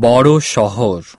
বড় শহর।